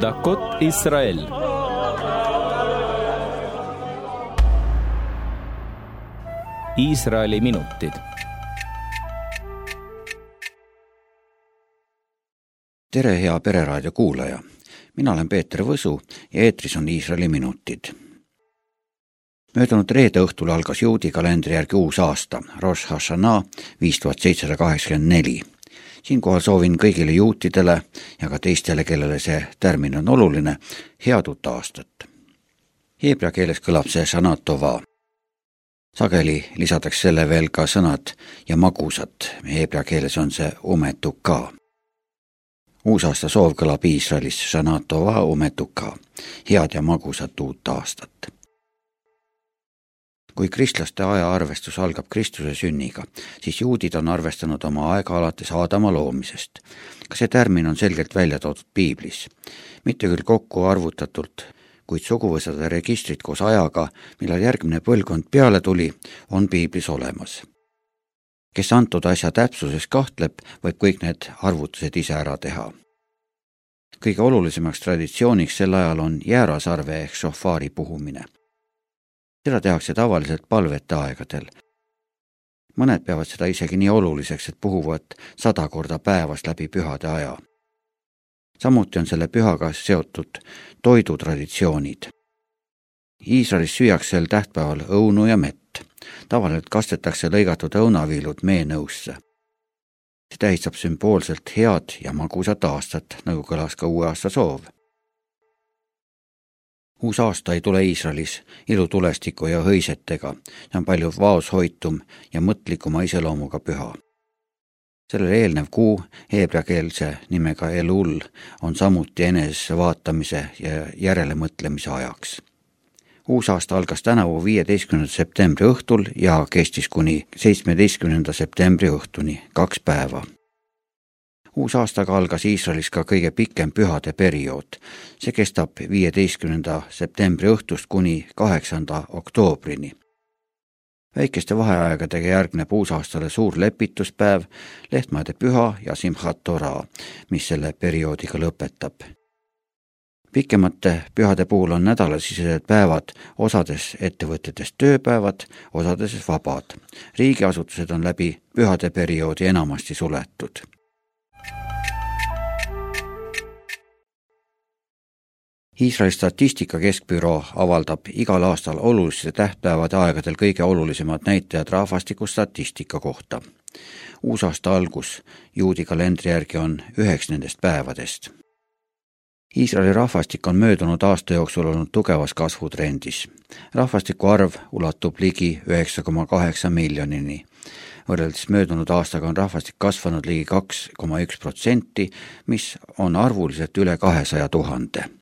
דקות ישראל Iisraeli minutid. tere, hea Pereraadio kuulaja. mina olen Peeter Võsu ja eetris on Iisraeli minutid. möödunud reede õhtul algas juudi kalendri järgi uus aasta, Rosh Hashanah viis tuhat seitsesada kaheksakümmend neli siinkohal soovin kõigile juutidele ja ka teistele, kellele see tärmin on oluline, head uut aastat. Heebrea keeles kõlab see Shanatova. sageli lisatakse selle veel ka sõnad ja magusad, heebrea keeles on see umetuka. uusaasta soov kõlab Iisraelis Shanatova umetuka, head ja magusat uut aastat kui kristlaste ajaarvestus algab Kristuse sünniga, siis juudid on arvestanud oma aega alates Aadama loomisest. ka see tärmin on selgelt välja toodud piiblis. mitte küll kokku arvutatult, kuid suguvõsade registrid koos ajaga, millal järgmine põlvkond peale tuli, on piiblis olemas. kes antud asja täpsuses kahtleb, võib kõik need arvutused ise ära teha kõige olulisemaks traditsiooniks sel ajal on jäärasarve ehk šofaari puhumine seda tehakse tavaliselt palvete aegadel. mõned peavad seda isegi nii oluliseks, et puhuvad sada korda päevas läbi pühade aja. samuti on selle pühaga seotud toidutraditsioonid. Iisraelis süüakse sel tähtpäeval õunu ja mett. tavaliselt kastetakse lõigatud õunaviilud meenõusse. see tähistab sümboolselt head ja magusat aastat, nagu kõlas ka uue aasta soov uus aasta ei tule Iisraelis ilutulestiku ja hõisetega, see on palju vaoshoitum ja mõtlikuma iseloomuga püha. sellele eelnev kuu heebreakeelse nimega Elul on samuti enesesse vaatamise ja järelemõtlemise ajaks. uus aasta algas tänavu viieteistkümnenda septembri õhtul ja kestis kuni seitsmeteistkümnenda septembri õhtuni, kaks päeva uus aastaga algas Iisraelis ka kõige pikem pühade periood. see kestab viieteistkümnenda septembri õhtust kuni kaheksanda oktoobrini. väikeste vaheaegadega järgneb uusaastale suur lepituspäev, lehtmaade püha ja Simchat Torah, mis selle perioodiga lõpetab pikemate pühade puhul on nädalasisesed päevad osades ettevõtetes tööpäevad, osades vabad. riigiasutused on läbi pühade perioodi enamasti suletud Iisraeli statistika keskbüroo avaldab igal aastal oluliste tähtpäevade aegadel kõige olulisemad näitajad rahvastiku statistika kohta. uusaasta algus juudi kalendri järgi on üheks nendest päevadest. Iisraeli rahvastik on möödunud aasta jooksul olnud tugevas kasvutrendis. rahvastiku arv ulatub ligi üheksa koma kaheksa miljonini. võrreldes möödunud aastaga on rahvastik kasvanud ligi kaks koma üks protsenti, mis on arvuliselt üle kahesaja tuhande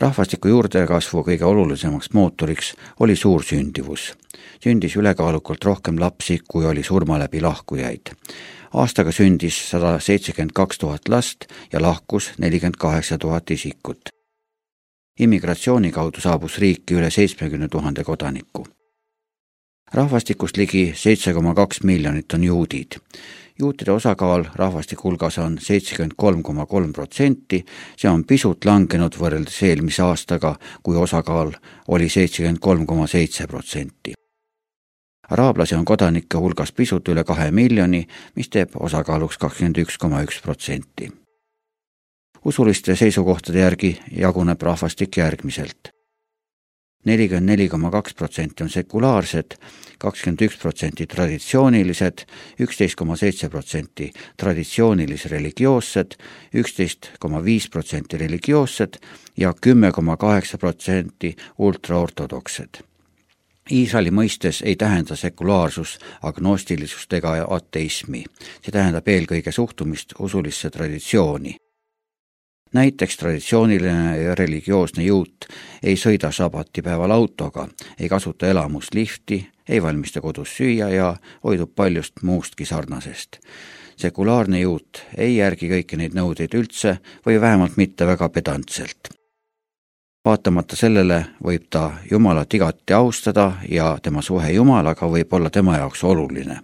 rahvastiku juurdekasvu kõige olulisemaks mootoriks oli suur sündivus. sündis ülekaalukalt rohkem lapsi, kui oli surma läbi lahkujaid. aastaga sündis sada seitsekümmend kaks tuhat last ja lahkus nelikümmend kaheksa tuhat isikut. immigratsiooni kaudu saabus riiki üle seitsmekümne tuhande kodaniku rahvastikust ligi seitse koma kaks miljonit on juudid juutide osakaal rahvastiku hulgas on seitsekümmend kolm koma kolm protsenti, see on pisut langenud võrreldes eelmise aastaga, kui osakaal oli seitsekümmend kolm koma seitse protsenti. araablasi on kodanike hulgas pisut üle kahe miljoni, mis teeb osakaaluks kakskümmend üks koma üks protsenti. usuliste seisukohtade järgi jaguneb rahvastik järgmiselt nelikümmend neli koma kaks protsenti on sekulaarsed, kakskümmend üks protsenti traditsioonilised, üksteist koma seitse protsenti traditsioonilis-religioossed, üksteist koma viis protsenti religioossed ja kümme koma kaheksa protsenti ultraortodoksed. Iisraeli mõistes ei tähenda sekulaarsus agnostilisust ega ateismi, see tähendab eelkõige suhtumist usulisse traditsiooni näiteks traditsiooniline ja religioosne juut ei sõida sabatipäeval autoga, ei kasuta elamust lifti, ei valmista kodus süüa ja hoidub paljust muustki sarnasest. sekulaarne juut ei järgi kõiki neid nõudeid üldse või vähemalt mitte väga pedantselt. vaatamata sellele võib ta Jumalat igati austada ja tema suhe Jumalaga võib olla tema jaoks oluline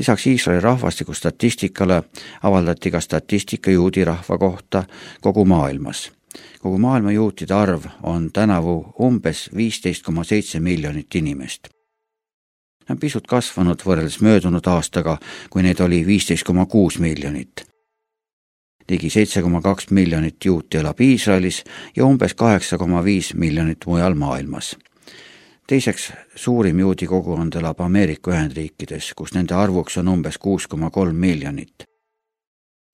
lisaks Iisraeli rahvastikustatistikale avaldati ka statistika juudi rahva kohta kogu maailmas. kogu maailma juutide arv on tänavu umbes viisteist koma seitse miljonit inimest. Nad on pisut kasvanud võrreldes möödunud aastaga, kui neid oli viisteist koma kuus miljonit ligi seitse koma kaks miljonit juuti elab Iisraelis ja umbes kaheksa koma viis miljonit mujal maailmas teiseks suurim juudi kogukond elab Ameerika Ühendriikides, kus nende arvuks on umbes kuus koma kolm miljonit.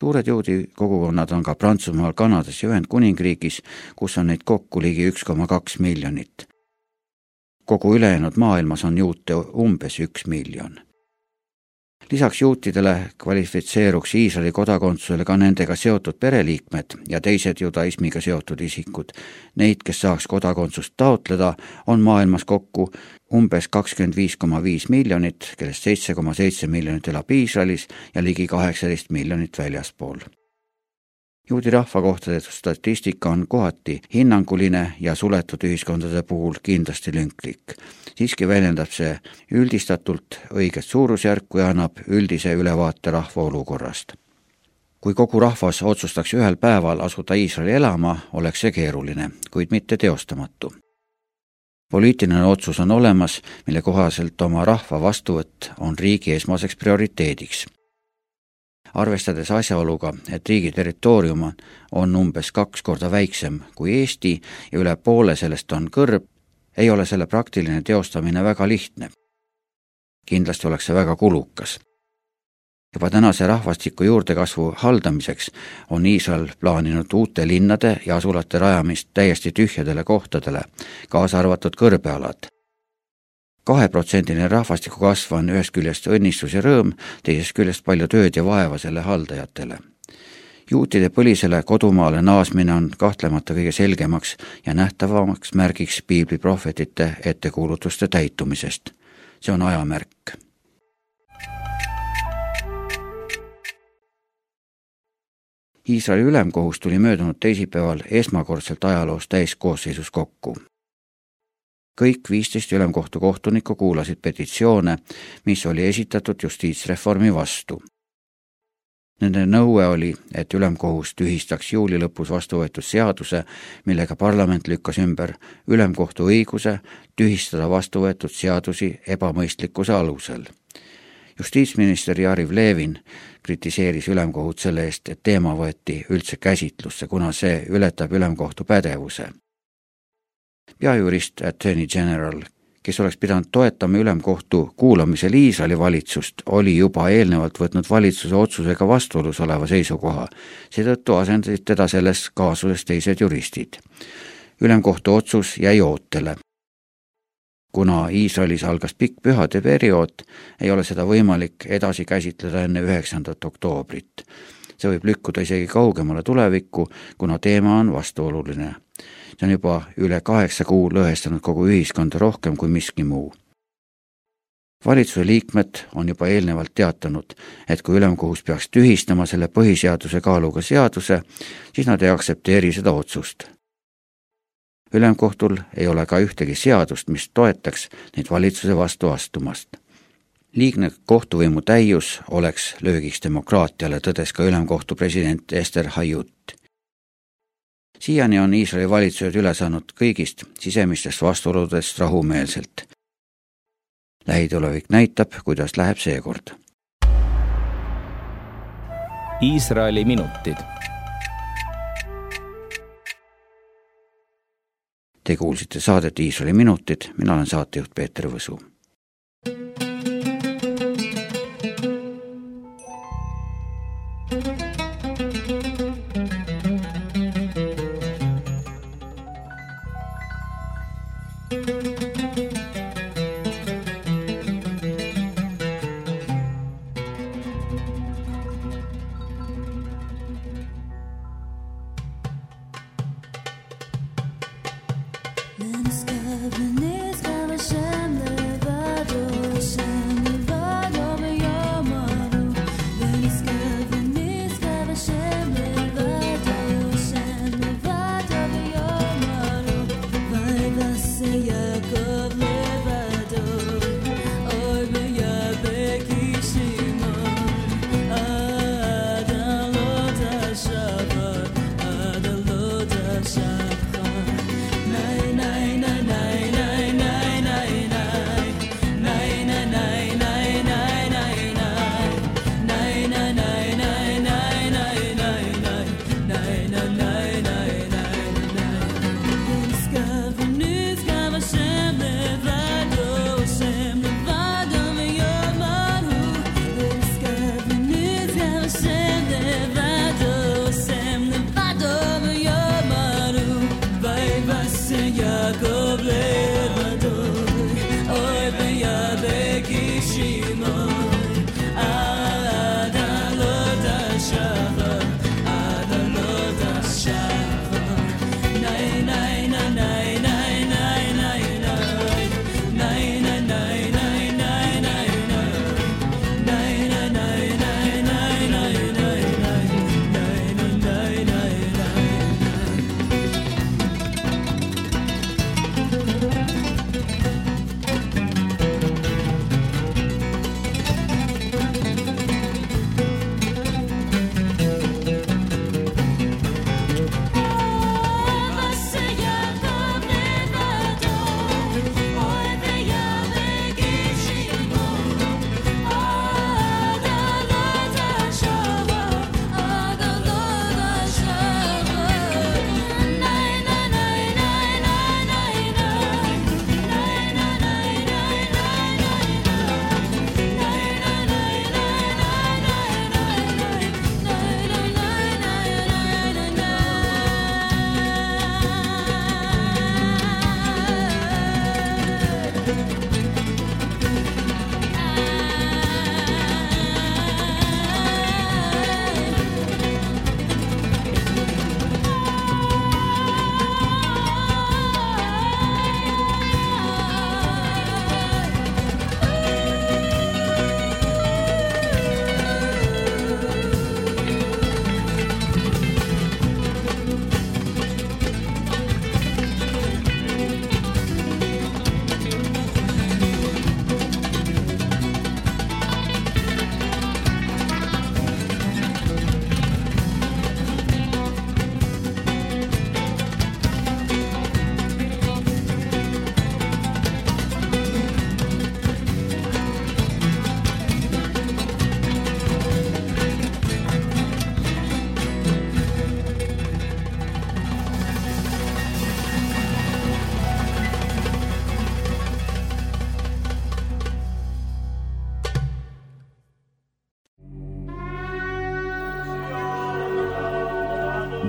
suured juudi kogukonnad on ka Prantsusmaal, Kanadas ja Ühendkuningriigis, kus on neid kokku ligi üks koma kaks miljonit. kogu ülejäänud maailmas on juute umbes üks miljon lisaks juutidele kvalifitseeruks Iisraeli kodakondsusele ka nendega seotud pereliikmed ja teised judaismiga seotud isikud. Neid, kes saaks kodakondsust taotleda, on maailmas kokku umbes kakskümmend viis koma viis miljonit, kellest seitse koma seitse miljonit elab Iisraelis ja ligi kaheksateist miljonit väljaspool juudi rahva kohta tehtud statistika on kohati hinnanguline ja suletud ühiskondade puhul kindlasti lünklik. siiski väljendab see üldistatult õiget suurusjärku ja annab üldise ülevaate rahva olukorrast. kui kogu rahvas otsustaks ühel päeval asuda Iisraeli elama, oleks see keeruline, kuid mitte teostamatu poliitiline otsus on olemas, mille kohaselt oma rahva vastuvõtt on riigi esmaseks prioriteediks arvestades asjaoluga, et riigi territoorium on umbes kaks korda väiksem kui Eesti ja üle poole sellest on kõrb, ei ole selle praktiline teostamine väga lihtne. kindlasti oleks see väga kulukas. juba tänase rahvastiku juurdekasvu haldamiseks on Iisrael plaaninud uute linnade ja asulate rajamist täiesti tühjadele kohtadele, kaasa arvatud kõrbealad kaheprotsendiline rahvastiku kasv on ühest küljest õnnistus ja rõõm, teisest küljest palju tööd ja vaeva selle haldajatele. juutide põlisele kodumaale naasmine on kahtlemata kõige selgemaks ja nähtavamaks märgiks piibli prohvetite ettekuulutuste täitumisest. see on ajamärk. Iisraeli ülemkohus tuli möödunud teisipäeval esmakordselt ajaloos täiskoosseisus kokku kõik viisteist ülemkohtu kohtunikku kuulasid petitsioone, mis oli esitatud justiitsreformi vastu. Nende nõue oli, et ülemkohus tühistaks juuli lõpus vastu võetud seaduse, millega parlament lükkas ümber ülemkohtu õiguse tühistada vastu võetud seadusi ebamõistlikkuse alusel. justiitsminister Jariv Levin kritiseeris ülemkohut selle eest, et teema võeti üldse käsitlusse, kuna see ületab ülemkohtu pädevuse peajurist Attorney General, kes oleks pidanud toetama ülemkohtu kuulamisel Iisraeli valitsust, oli juba eelnevalt võtnud valitsuse otsusega vastuolus oleva seisukoha. seetõttu asendasid teda selles kaasuses teised juristid. ülemkohtu otsus jäi ootele. kuna Iisraelis algas pikk pühade periood, ei ole seda võimalik edasi käsitleda enne üheksandat oktoobrit. see võib lükkuda isegi kaugemale tulevikku, kuna teema on vastuoluline see on juba üle kaheksa kuu lõhestanud kogu ühiskonda rohkem kui miski muu. valitsuse liikmed on juba eelnevalt teatanud, et kui ülemkohus peaks tühistama selle põhiseaduse kaaluga seaduse, siis nad ei aktsepteeri seda otsust. ülemkohtul ei ole ka ühtegi seadust, mis toetaks neid valitsuse vastu astumast liigne kohtuvõimu täius oleks löögiks demokraatiale, tõdes ka ülemkohtu president Ester Hayut siiani on Iisraeli valitsused üle saanud kõigist sisemistest vastuoludest rahumeelselt. lähitulevik näitab, kuidas läheb seekord. Iisraeli minutid. Te kuulsite saadet Iisraeli minutid, mina olen saatejuht Peeter Võsu